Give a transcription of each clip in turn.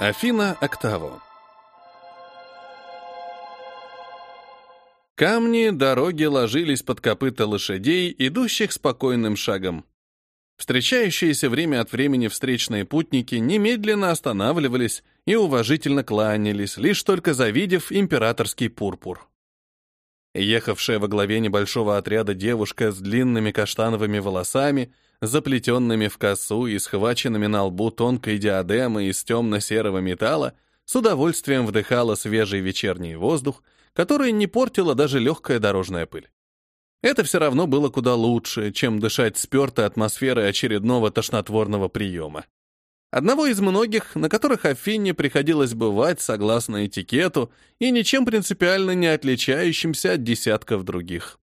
Афина Октаво Камни дороги ложились под копыта лошадей, идущих спокойным шагом. Встречающиеся время от времени встречные путники немедленно останавливались и уважительно кланялись, лишь только завидев императорский пурпур. Ехавшая во главе небольшого отряда девушка с длинными каштановыми волосами, заплетенными в косу и схваченными на лбу тонкой диадемой из темно-серого металла, с удовольствием вдыхала свежий вечерний воздух, который не портила даже легкая дорожная пыль. Это все равно было куда лучше, чем дышать спертой атмосферой очередного тошнотворного приема. Одного из многих, на которых Афине приходилось бывать согласно этикету и ничем принципиально не отличающимся от десятков других.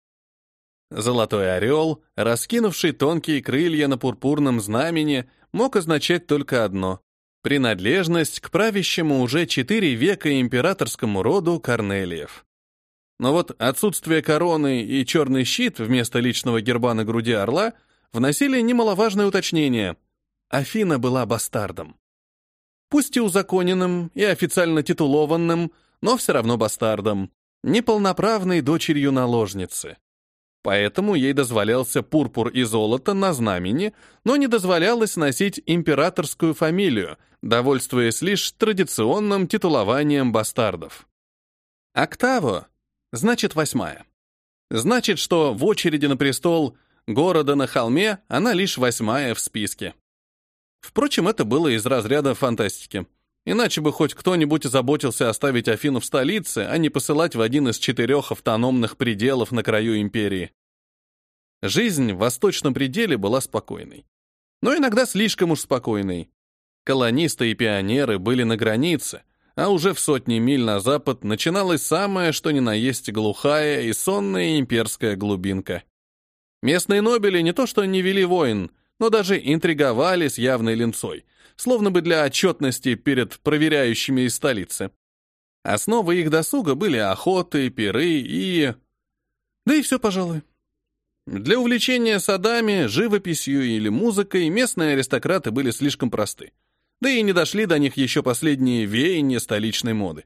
Золотой орел, раскинувший тонкие крылья на пурпурном знамени, мог означать только одно — принадлежность к правящему уже четыре века императорскому роду Корнелиев. Но вот отсутствие короны и черный щит вместо личного герба на груди орла вносили немаловажное уточнение — Афина была бастардом. Пусть и узаконенным, и официально титулованным, но все равно бастардом, неполноправной дочерью наложницы. Поэтому ей дозволялся пурпур и золото на знамени, но не дозволялось носить императорскую фамилию, довольствуясь лишь традиционным титулованием бастардов. Октаво значит восьмая. Значит, что в очереди на престол города на холме она лишь восьмая в списке. Впрочем, это было из разряда фантастики. Иначе бы хоть кто-нибудь заботился оставить Афину в столице, а не посылать в один из четырех автономных пределов на краю империи. Жизнь в восточном пределе была спокойной. Но иногда слишком уж спокойной. Колонисты и пионеры были на границе, а уже в сотни миль на запад начиналась самая, что ни на есть, глухая и сонная имперская глубинка. Местные нобели не то что не вели войн, но даже интриговали с явной линцой, словно бы для отчетности перед проверяющими из столицы. Основой их досуга были охоты, пиры и... Да и все, пожалуй. Для увлечения садами, живописью или музыкой местные аристократы были слишком просты. Да и не дошли до них еще последние веяния столичной моды.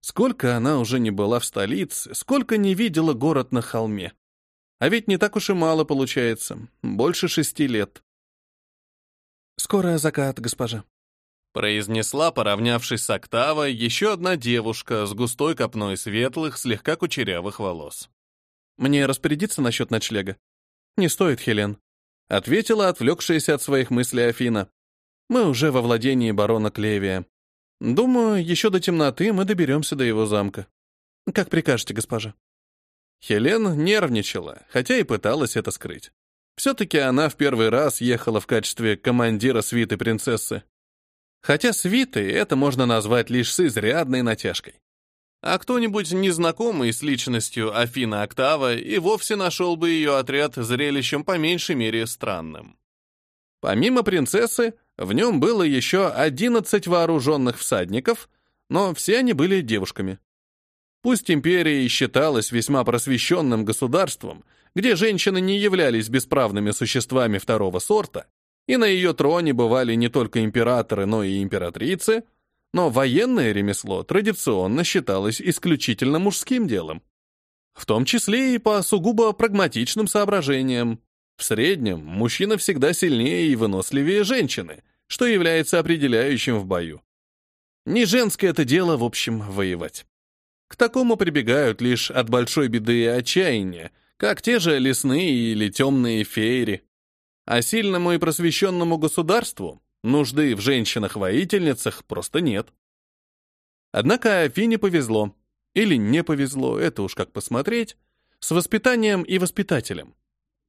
Сколько она уже не была в столице, сколько не видела город на холме. А ведь не так уж и мало получается. Больше шести лет. «Скоро закат, госпожа», — произнесла, поравнявшись с Октавой, еще одна девушка с густой копной светлых, слегка кучерявых волос. «Мне распорядиться насчет ночлега?» «Не стоит, Хелен», — ответила отвлекшаяся от своих мыслей Афина. «Мы уже во владении барона Клевия. Думаю, еще до темноты мы доберемся до его замка. Как прикажете, госпожа». Хелен нервничала, хотя и пыталась это скрыть. Все-таки она в первый раз ехала в качестве командира свиты принцессы. Хотя свитой это можно назвать лишь с изрядной натяжкой. А кто-нибудь незнакомый с личностью Афина Октава и вовсе нашел бы ее отряд зрелищем по меньшей мере странным. Помимо принцессы, в нем было еще 11 вооруженных всадников, но все они были девушками. Пусть империя и считалась весьма просвещенным государством, где женщины не являлись бесправными существами второго сорта, и на ее троне бывали не только императоры, но и императрицы, но военное ремесло традиционно считалось исключительно мужским делом. В том числе и по сугубо прагматичным соображениям. В среднем мужчина всегда сильнее и выносливее женщины, что является определяющим в бою. Не женское это дело, в общем, воевать. К такому прибегают лишь от большой беды и отчаяния, как те же лесные или темные феери. А сильному и просвещенному государству нужды в женщинах-воительницах просто нет. Однако Афине повезло, или не повезло, это уж как посмотреть, с воспитанием и воспитателем.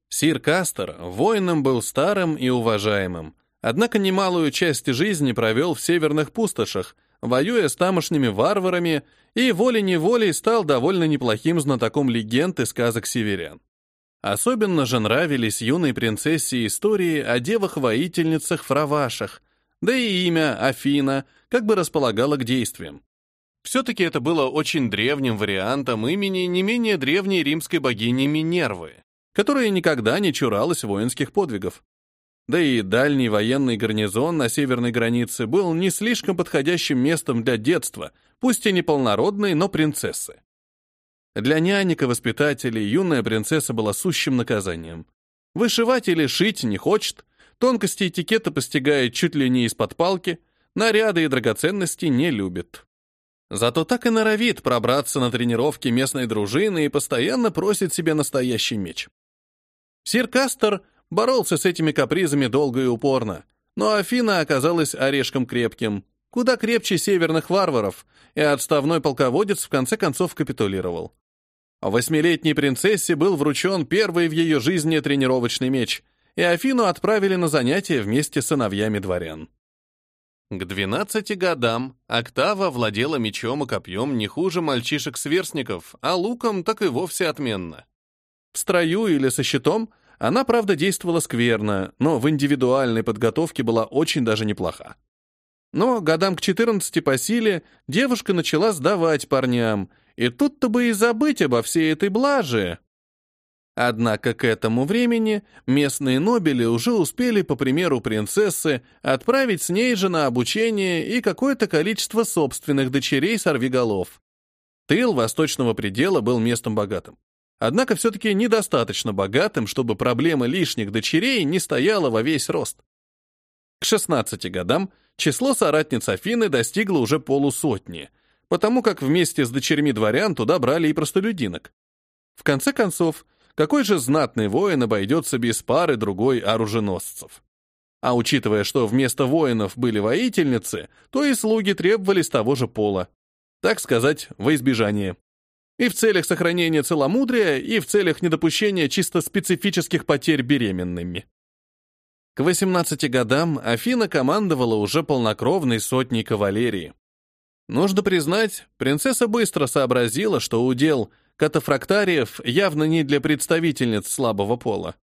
Сир Кастер воином был старым и уважаемым, однако немалую часть жизни провел в северных пустошах, воюя с тамошними варварами, и волей-неволей стал довольно неплохим знатоком легенд и сказок северян. Особенно же нравились юной принцессе истории о девах-воительницах-фравашах, да и имя Афина как бы располагало к действиям. Все-таки это было очень древним вариантом имени не менее древней римской богини Минервы, которая никогда не чуралась воинских подвигов. Да и дальний военный гарнизон на северной границе был не слишком подходящим местом для детства, пусть и неполнородной, но принцессы. Для нянек и воспитателей юная принцесса была сущим наказанием. Вышивать или шить не хочет, тонкости этикета постигает чуть ли не из-под палки, наряды и драгоценности не любит. Зато так и норовит пробраться на тренировки местной дружины и постоянно просит себе настоящий меч. Сир Кастер боролся с этими капризами долго и упорно, но Афина оказалась орешком крепким, куда крепче северных варваров, и отставной полководец в конце концов капитулировал. Восьмилетней принцессе был вручен первый в ее жизни тренировочный меч, и Афину отправили на занятия вместе с сыновьями дворян. К 12 годам Октава владела мечом и копьем не хуже мальчишек-сверстников, а луком так и вовсе отменно. В строю или со щитом она, правда, действовала скверно, но в индивидуальной подготовке была очень даже неплоха. Но годам к 14 по силе девушка начала сдавать парням, и тут-то бы и забыть обо всей этой блаже. Однако к этому времени местные нобели уже успели, по примеру принцессы, отправить с ней же на обучение и какое-то количество собственных дочерей сорвиголов. Тыл восточного предела был местом богатым. Однако все-таки недостаточно богатым, чтобы проблема лишних дочерей не стояла во весь рост. К 16 годам число соратниц Афины достигло уже полусотни, потому как вместе с дочерьми дворян туда брали и простолюдинок. В конце концов, какой же знатный воин обойдется без пары другой оруженосцев? А учитывая, что вместо воинов были воительницы, то и слуги требовались того же пола. Так сказать, во избежание. И в целях сохранения целомудрия, и в целях недопущения чисто специфических потерь беременными. К 18 годам Афина командовала уже полнокровной сотней кавалерии. Нужно признать, принцесса быстро сообразила, что удел — катафрактариев явно не для представительниц слабого пола.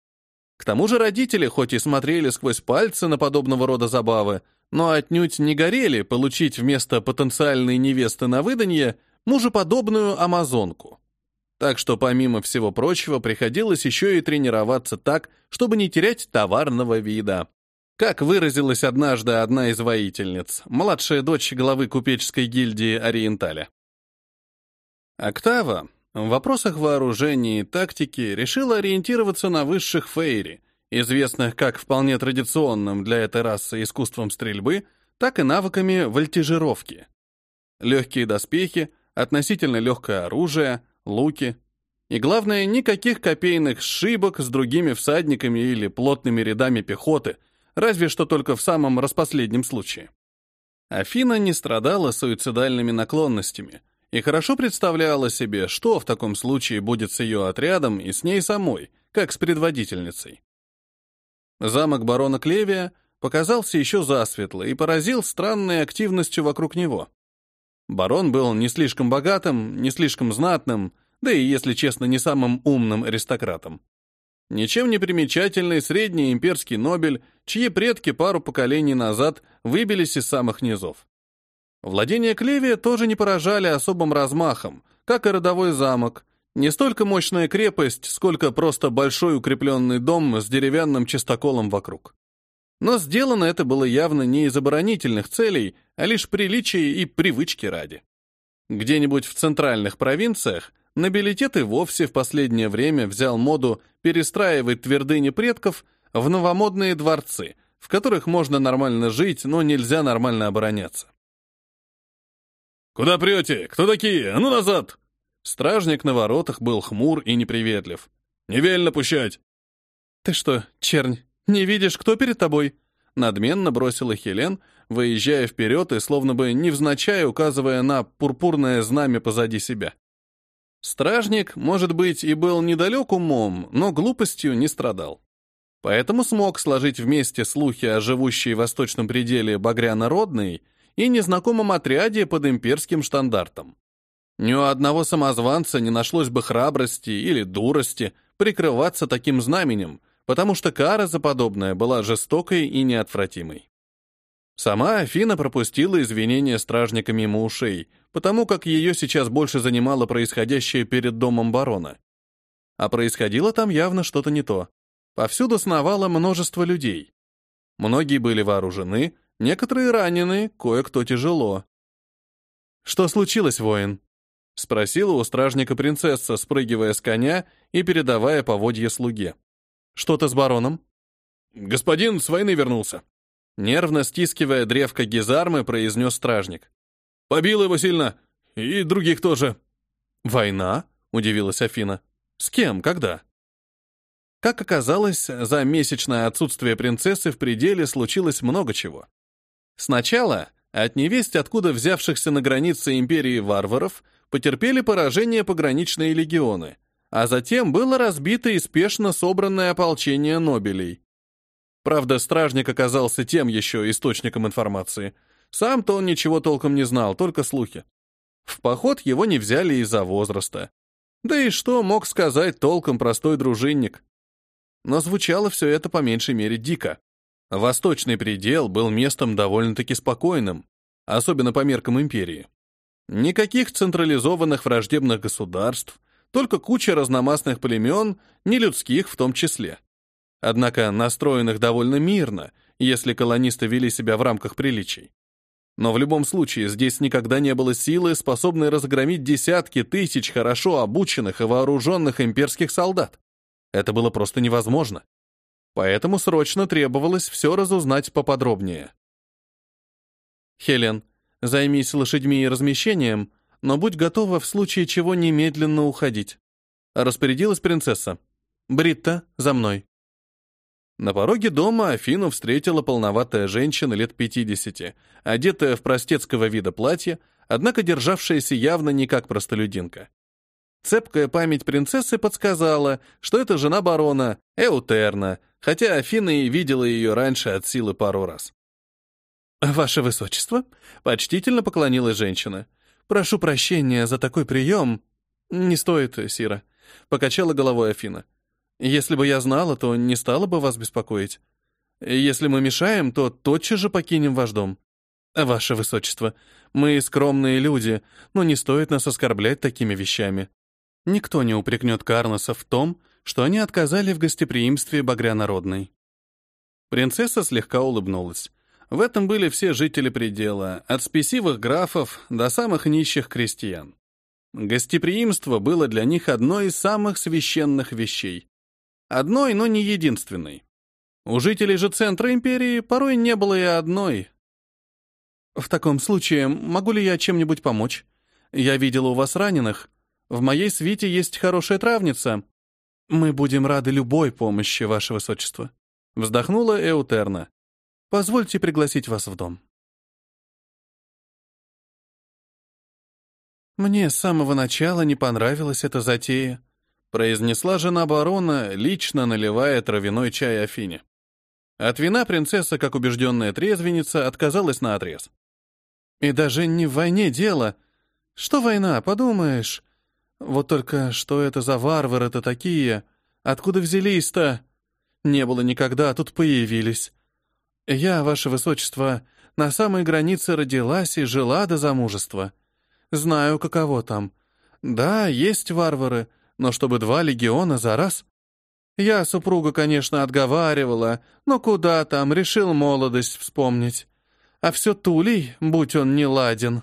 К тому же родители хоть и смотрели сквозь пальцы на подобного рода забавы, но отнюдь не горели получить вместо потенциальной невесты на выданье мужеподобную амазонку. Так что, помимо всего прочего, приходилось еще и тренироваться так, чтобы не терять товарного вида. Как выразилась однажды одна из воительниц, младшая дочь главы купеческой гильдии Ориенталя. Октава, в вопросах вооружения и тактики решил ориентироваться на высших фейри, известных как вполне традиционным для этой расы искусством стрельбы, так и навыками вольтижировки. Легкие доспехи, относительно легкое оружие, луки. И главное, никаких копейных сшибок с другими всадниками или плотными рядами пехоты, разве что только в самом распоследнем случае. Афина не страдала суицидальными наклонностями, и хорошо представляла себе, что в таком случае будет с ее отрядом и с ней самой, как с предводительницей. Замок барона Клевия показался еще засветло и поразил странной активностью вокруг него. Барон был не слишком богатым, не слишком знатным, да и, если честно, не самым умным аристократом. Ничем не примечательный средний имперский нобель, чьи предки пару поколений назад выбились из самых низов. Владения Клевия тоже не поражали особым размахом, как и родовой замок. Не столько мощная крепость, сколько просто большой укрепленный дом с деревянным чистоколом вокруг. Но сделано это было явно не из оборонительных целей, а лишь приличия и привычки ради. Где-нибудь в центральных провинциях нобилитет и вовсе в последнее время взял моду перестраивать твердыни предков в новомодные дворцы, в которых можно нормально жить, но нельзя нормально обороняться. «Куда прете? Кто такие? А ну назад!» Стражник на воротах был хмур и неприветлив. «Не велено пущать!» «Ты что, чернь, не видишь, кто перед тобой?» Надменно бросила Хелен, выезжая вперед и словно бы невзначай указывая на пурпурное знамя позади себя. Стражник, может быть, и был недалек умом, но глупостью не страдал. Поэтому смог сложить вместе слухи о живущей в восточном пределе багрянородной и незнакомом отряде под имперским штандартом. Ни у одного самозванца не нашлось бы храбрости или дурости прикрываться таким знаменем, потому что кара за подобное была жестокой и неотвратимой. Сама Афина пропустила извинения стражника мимо ушей, потому как ее сейчас больше занимало происходящее перед домом барона. А происходило там явно что-то не то. Повсюду сновало множество людей. Многие были вооружены, некоторые ранены, кое-кто тяжело. «Что случилось, воин?» — спросила у стражника принцесса, спрыгивая с коня и передавая поводье слуге. «Что-то с бароном?» «Господин с войны вернулся», — нервно стискивая древко гизармы, произнес стражник. «Побил его сильно, и других тоже». «Война?» — удивилась Афина. «С кем? Когда?» Как оказалось, за месячное отсутствие принцессы в пределе случилось много чего. Сначала от невесть, откуда взявшихся на границе империи варваров, потерпели поражение пограничные легионы, а затем было разбито и спешно собранное ополчение Нобелей. Правда, стражник оказался тем еще источником информации. Сам-то он ничего толком не знал, только слухи. В поход его не взяли из-за возраста. Да и что мог сказать толком простой дружинник? Но звучало все это по меньшей мере дико. Восточный предел был местом довольно-таки спокойным, особенно по меркам империи. Никаких централизованных враждебных государств, только куча разномастных племен, нелюдских в том числе. Однако настроенных довольно мирно, если колонисты вели себя в рамках приличий. Но в любом случае здесь никогда не было силы, способной разгромить десятки тысяч хорошо обученных и вооруженных имперских солдат. Это было просто невозможно. Поэтому срочно требовалось все разузнать поподробнее. «Хелен, займись лошадьми и размещением, но будь готова в случае чего немедленно уходить», распорядилась принцесса. «Бритта, за мной». На пороге дома Афину встретила полноватая женщина лет 50, одетая в простецкого вида платье, однако державшаяся явно не как простолюдинка. Цепкая память принцессы подсказала, что это жена барона, Эутерна, хотя Афина и видела ее раньше от силы пару раз. «Ваше высочество», — почтительно поклонилась женщина, — «прошу прощения за такой прием». «Не стоит, Сира», — покачала головой Афина. «Если бы я знала, то не стала бы вас беспокоить. Если мы мешаем, то тотчас же покинем ваш дом». «Ваше высочество, мы скромные люди, но не стоит нас оскорблять такими вещами. Никто не упрекнет Карноса в том, что они отказали в гостеприимстве Багрянародной. Принцесса слегка улыбнулась. В этом были все жители предела, от спесивых графов до самых нищих крестьян. Гостеприимство было для них одной из самых священных вещей. Одной, но не единственной. У жителей же центра империи порой не было и одной. «В таком случае, могу ли я чем-нибудь помочь? Я видела у вас раненых. В моей свите есть хорошая травница. Мы будем рады любой помощи, ваше высочество. Вздохнула Эутерна. Позвольте пригласить вас в дом. Мне с самого начала не понравилась эта затея, произнесла жена барона, лично наливая травяной чай Афине. От вина принцесса, как убежденная трезвенница, отказалась на отрез. И даже не в войне дело. Что война, подумаешь? Вот только что это за варвары-то такие? Откуда взялись-то? Не было никогда, а тут появились. Я, ваше высочество, на самой границе родилась и жила до замужества. Знаю, каково там. Да, есть варвары, но чтобы два легиона за раз? Я супруга, конечно, отговаривала, но куда там, решил молодость вспомнить. А все Тулей, будь он не ладен.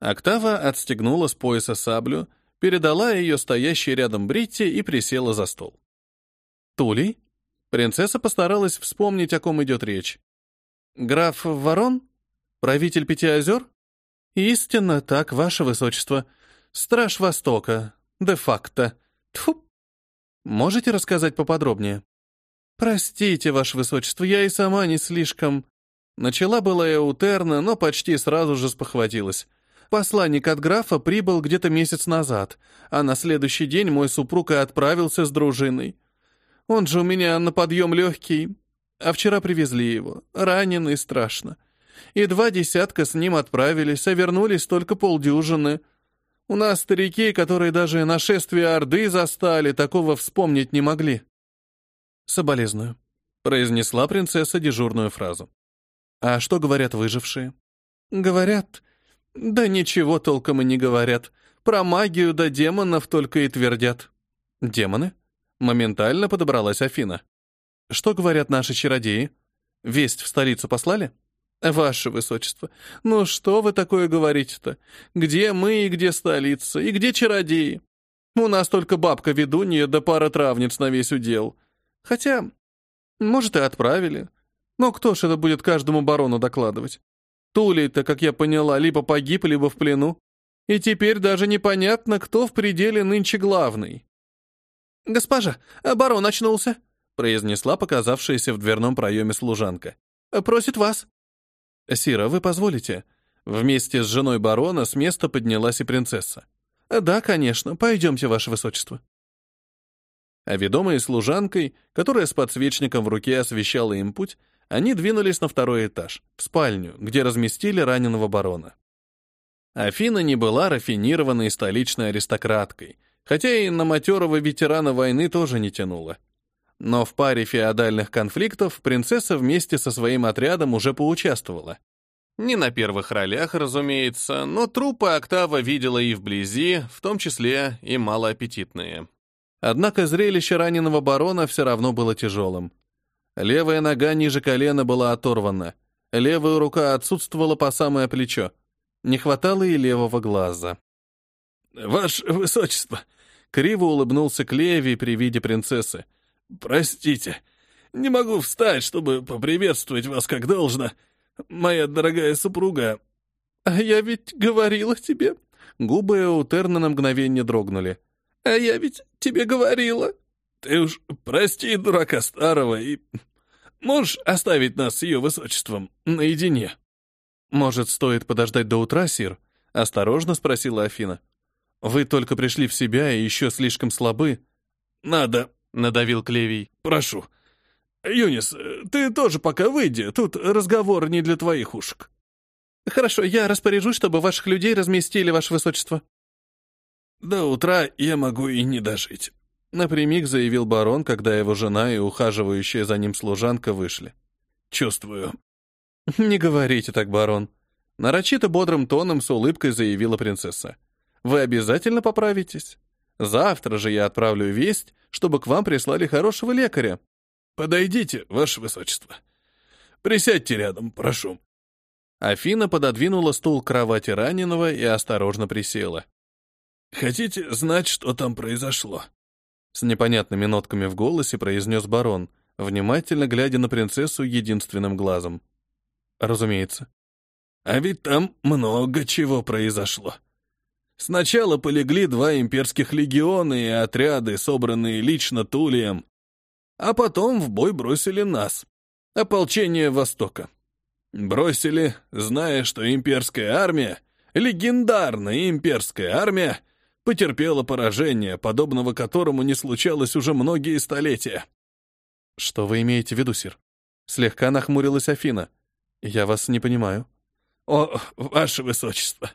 Октава отстегнула с пояса саблю, передала ее стоящей рядом Бритти и присела за стол. «Тулей?» Принцесса постаралась вспомнить, о ком идет речь. «Граф Ворон? Правитель Пяти озер?» «Истинно так, ваше высочество. Страж Востока. Де-факто. Тьфу!» «Можете рассказать поподробнее?» «Простите, ваше высочество, я и сама не слишком...» Начала была Эутерна, но почти сразу же спохватилась. Посланник от графа прибыл где-то месяц назад, а на следующий день мой супруг и отправился с дружиной. Он же у меня на подъем легкий, а вчера привезли его, раненый страшно. И два десятка с ним отправились, а вернулись только полдюжины. У нас старики, которые даже нашествие Орды застали, такого вспомнить не могли. «Соболезную», — произнесла принцесса дежурную фразу. «А что говорят выжившие?» «Говорят, да ничего толком и не говорят. Про магию да демонов только и твердят. Демоны? Моментально подобралась Афина. Что говорят наши чародеи? Весть в столицу послали? Ваше высочество, ну что вы такое говорите-то? Где мы и где столица, и где чародеи? У нас только бабка-ведунья да пара травниц на весь удел. Хотя, может, и отправили. Но кто ж это будет каждому барону докладывать? Тулей-то, как я поняла, либо погиб, либо в плену. И теперь даже непонятно, кто в пределе нынче главный. «Госпожа, барон очнулся», — произнесла показавшаяся в дверном проеме служанка. «Просит вас». «Сира, вы позволите?» Вместе с женой барона с места поднялась и принцесса. «Да, конечно, пойдемте, ваше высочество». А ведомые служанкой, которая с подсвечником в руке освещала им путь, они двинулись на второй этаж, в спальню, где разместили раненого барона. Афина не была рафинированной столичной аристократкой, хотя и на матерого ветерана войны тоже не тянула. Но в паре феодальных конфликтов принцесса вместе со своим отрядом уже поучаствовала. Не на первых ролях, разумеется, но трупы Октава видела и вблизи, в том числе и малоаппетитные. Однако зрелище раненого барона все равно было тяжелым. Левая нога ниже колена была оторвана, левая рука отсутствовала по самое плечо. Не хватало и левого глаза. «Ваше высочество!» — криво улыбнулся Клеви при виде принцессы. «Простите, не могу встать, чтобы поприветствовать вас как должно. Моя дорогая супруга...» «А я ведь говорила тебе...» Губы у Терна на мгновение дрогнули. «А я ведь тебе говорила...» «Ты уж прости дурака старого и... Можешь оставить нас с ее высочеством наедине?» «Может, стоит подождать до утра, Сир?» — осторожно спросила Афина. «Вы только пришли в себя и еще слишком слабы». «Надо», — надавил Клевий. «Прошу. Юнис, ты тоже пока выйди, тут разговор не для твоих ушек». «Хорошо, я распоряжусь, чтобы ваших людей разместили, ваше высочество». «До утра я могу и не дожить», — напрямик заявил барон, когда его жена и ухаживающая за ним служанка вышли. «Чувствую». «Не говорите так, барон», — нарочито бодрым тоном с улыбкой заявила принцесса. «Вы обязательно поправитесь. Завтра же я отправлю весть, чтобы к вам прислали хорошего лекаря». «Подойдите, ваше высочество. Присядьте рядом, прошу». Афина пододвинула стул к кровати раненого и осторожно присела. «Хотите знать, что там произошло?» С непонятными нотками в голосе произнес барон, внимательно глядя на принцессу единственным глазом. «Разумеется». «А ведь там много чего произошло. Сначала полегли два имперских легиона и отряды, собранные лично Тулием, а потом в бой бросили нас, ополчение Востока. Бросили, зная, что имперская армия, легендарная имперская армия, потерпела поражение, подобного которому не случалось уже многие столетия. Что вы имеете в виду, сир? Слегка нахмурилась Афина. Я вас не понимаю. О, ваше высочество,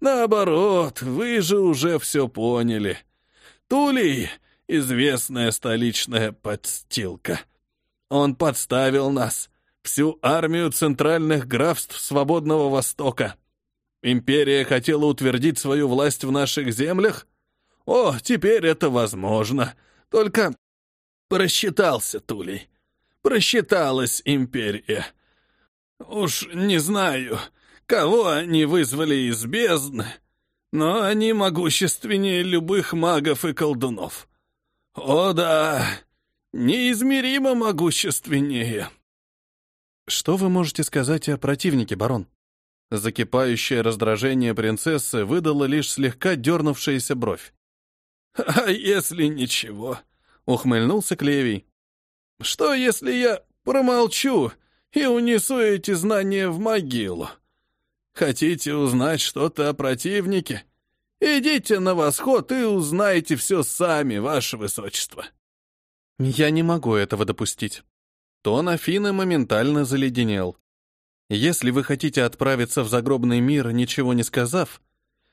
наоборот, вы же уже все поняли. Тулей — известная столичная подстилка. Он подставил нас, всю армию центральных графств Свободного Востока. Империя хотела утвердить свою власть в наших землях? О, теперь это возможно. Только просчитался Тулей. Просчиталась империя. Уж не знаю, кого они вызвали из бездны, но они могущественнее любых магов и колдунов. О да, неизмеримо могущественнее. Что вы можете сказать о противнике, барон? Закипающее раздражение принцессы выдало лишь слегка дернувшаяся бровь. «А если ничего?» — ухмыльнулся Клевий. «Что, если я промолчу и унесу эти знания в могилу? Хотите узнать что-то о противнике? Идите на восход и узнайте все сами, ваше высочество». «Я не могу этого допустить». Тон Афины моментально заледенел. Если вы хотите отправиться в загробный мир, ничего не сказав,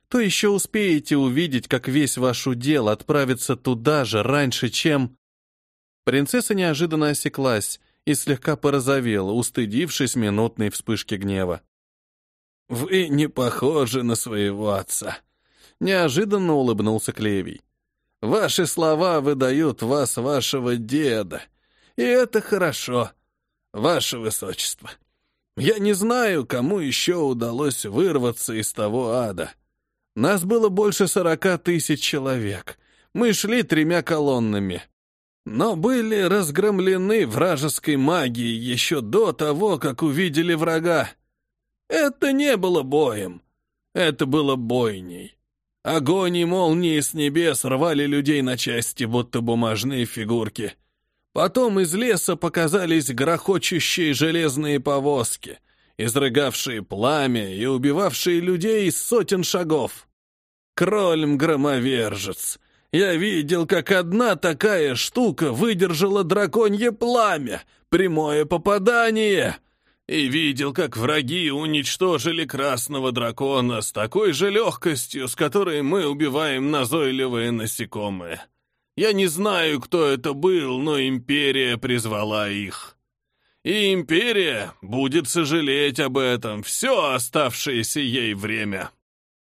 то еще успеете увидеть, как весь ваш удел отправится туда же раньше, чем...» Принцесса неожиданно осеклась и слегка порозовела, устыдившись минутной вспышки гнева. «Вы не похожи на своего отца», — неожиданно улыбнулся Клевий. «Ваши слова выдают вас вашего деда, и это хорошо. ваше высочество. Я не знаю, кому еще удалось вырваться из того ада. Нас было больше сорока тысяч человек. Мы шли тремя колоннами. Но были разгромлены вражеской магией еще до того, как увидели врага. Это не было боем. Это было бойней. Огонь и молнии с небес рвали людей на части, будто бумажные фигурки. Потом из леса показались грохочущие железные повозки, изрыгавшие пламя и убивавшие людей из сотен шагов. Кроль-громовержец. Я видел, как одна такая штука выдержала драконье пламя, прямое попадание и видел, как враги уничтожили красного дракона с такой же легкостью, с которой мы убиваем назойливые насекомые. Я не знаю, кто это был, но Империя призвала их. И Империя будет сожалеть об этом все оставшееся ей время.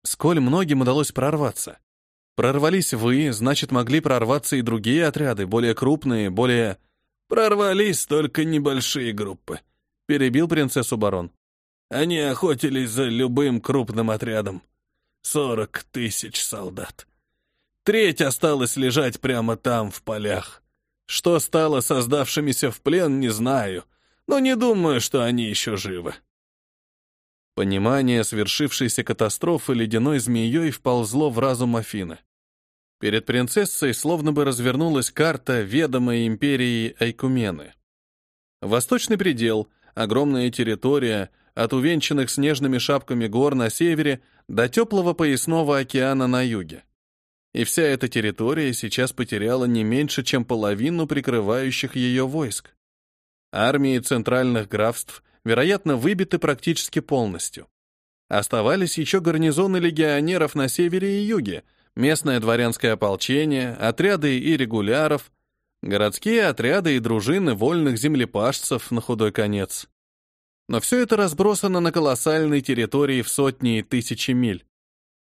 Сколь многим удалось прорваться? Прорвались вы, значит, могли прорваться и другие отряды, более крупные, более... Прорвались только небольшие группы перебил принцессу барон. Они охотились за любым крупным отрядом. Сорок тысяч солдат. Треть осталась лежать прямо там, в полях. Что стало создавшимися в плен, не знаю, но не думаю, что они еще живы. Понимание свершившейся катастрофы ледяной змеей вползло в разум Афины. Перед принцессой словно бы развернулась карта ведомой империи Айкумены. Восточный предел, огромная территория, от увенчанных снежными шапками гор на севере до теплого поясного океана на юге. И вся эта территория сейчас потеряла не меньше, чем половину прикрывающих ее войск. Армии центральных графств, вероятно, выбиты практически полностью. Оставались еще гарнизоны легионеров на севере и юге, местное дворянское ополчение, отряды и регуляров, Городские отряды и дружины вольных землепашцев на худой конец. Но все это разбросано на колоссальной территории в сотни и тысячи миль.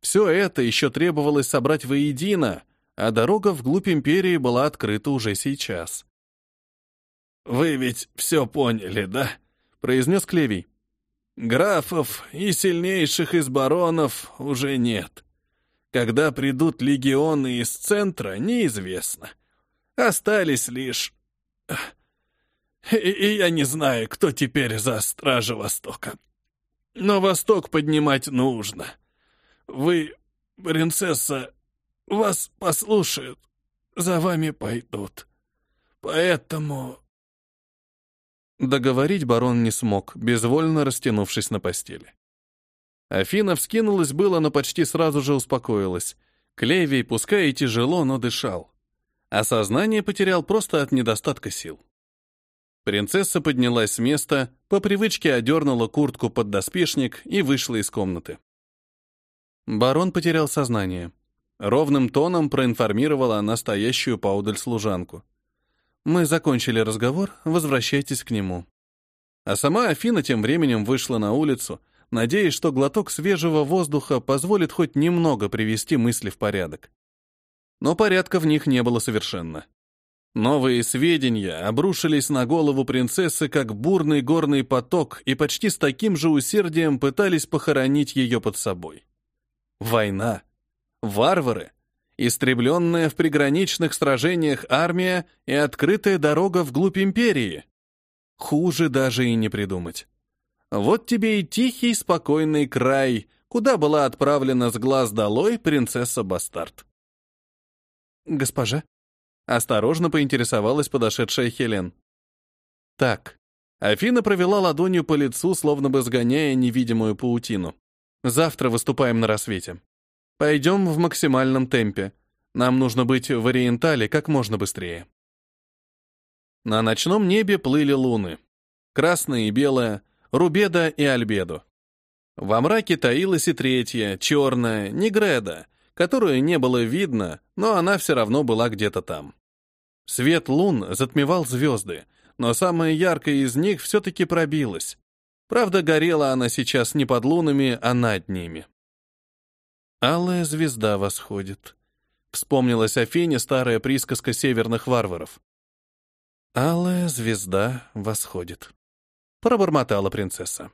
Все это еще требовалось собрать воедино, а дорога вглубь империи была открыта уже сейчас. «Вы ведь все поняли, да?» — произнес Клевий. «Графов и сильнейших из баронов уже нет. Когда придут легионы из центра, неизвестно. Остались лишь... И, и я не знаю, кто теперь за стражи Востока. Но Восток поднимать нужно. Вы, принцесса, вас послушают, за вами пойдут. Поэтому...» Договорить барон не смог, безвольно растянувшись на постели. Афина вскинулась было, но почти сразу же успокоилась. Клевий, пускай и тяжело, но дышал а сознание потерял просто от недостатка сил. Принцесса поднялась с места, по привычке одернула куртку под доспешник и вышла из комнаты. Барон потерял сознание. Ровным тоном проинформировала настоящую поудаль служанку. «Мы закончили разговор, возвращайтесь к нему». А сама Афина тем временем вышла на улицу, надеясь, что глоток свежего воздуха позволит хоть немного привести мысли в порядок но порядка в них не было совершенно. Новые сведения обрушились на голову принцессы как бурный горный поток и почти с таким же усердием пытались похоронить ее под собой. Война. Варвары. Истребленная в приграничных сражениях армия и открытая дорога вглубь империи. Хуже даже и не придумать. Вот тебе и тихий, спокойный край, куда была отправлена с глаз долой принцесса Бастард. «Госпожа?» Осторожно поинтересовалась подошедшая Хелен. «Так». Афина провела ладонью по лицу, словно бы сгоняя невидимую паутину. «Завтра выступаем на рассвете. Пойдем в максимальном темпе. Нам нужно быть в Ориентале как можно быстрее». На ночном небе плыли луны. Красная и белая, Рубеда и Альбедо. Во мраке таилась и третья, черная, Негреда, которую не было видно, но она все равно была где-то там. Свет лун затмевал звезды, но самая яркая из них все-таки пробилась. Правда, горела она сейчас не под лунами, а над ними. «Алая звезда восходит», — вспомнилась Афине старая присказка северных варваров. «Алая звезда восходит». пробормотала принцесса.